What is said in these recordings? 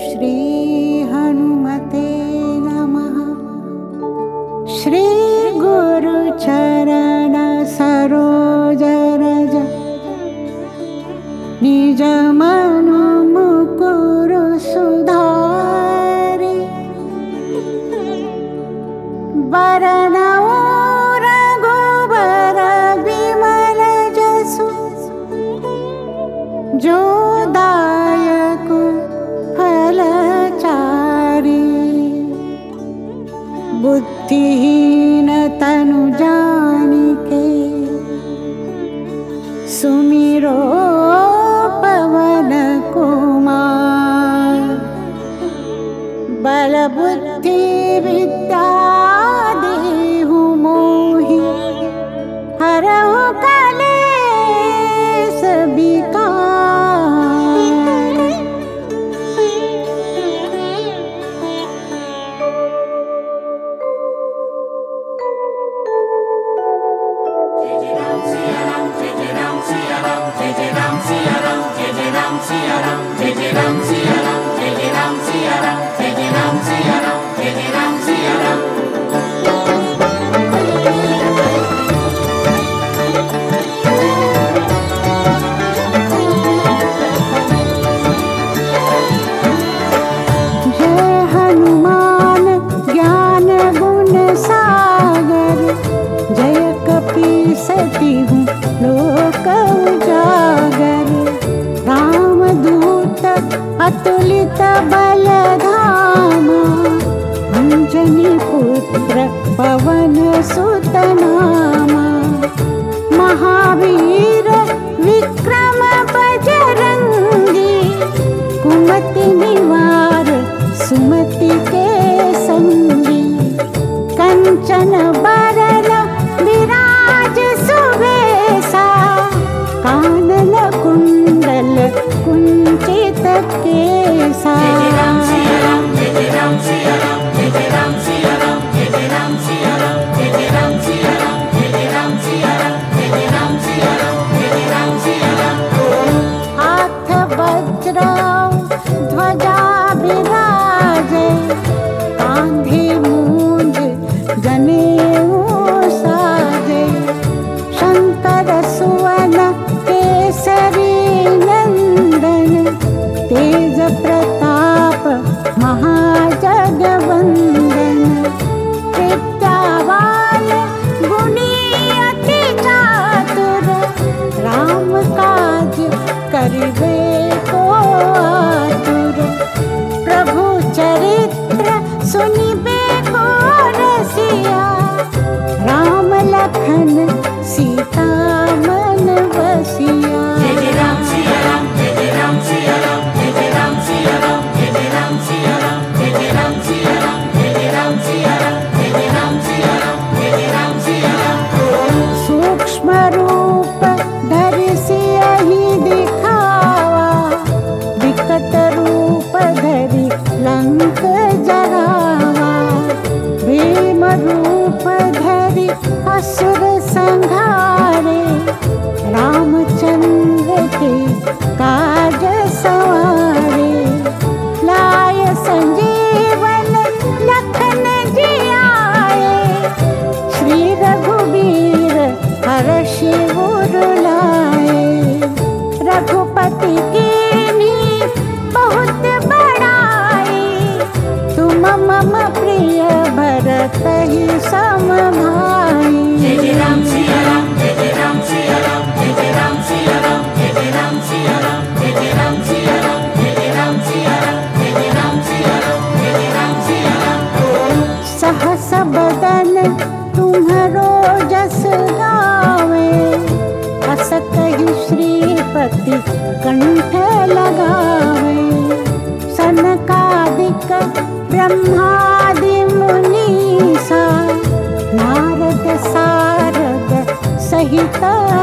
श्रीहनुमते नमः। श्री गुरुचरण सरोजरज निजमनुकुरु सुधारि वरण सुमिरो पवन बलबुद्ध ध अञ्जनि पुत्र पवन सुतनामा। महावीर विक्रम बजरङ्गी कुमति निवार सुमति ध्वे आन्धि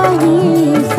You.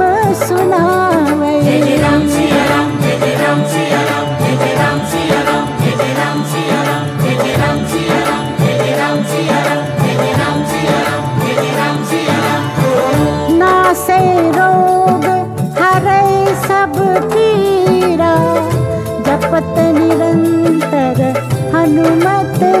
भानुमत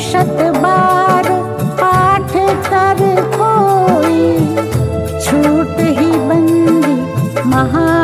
शत बार पाठ कर कोई छूट ही बंदी महा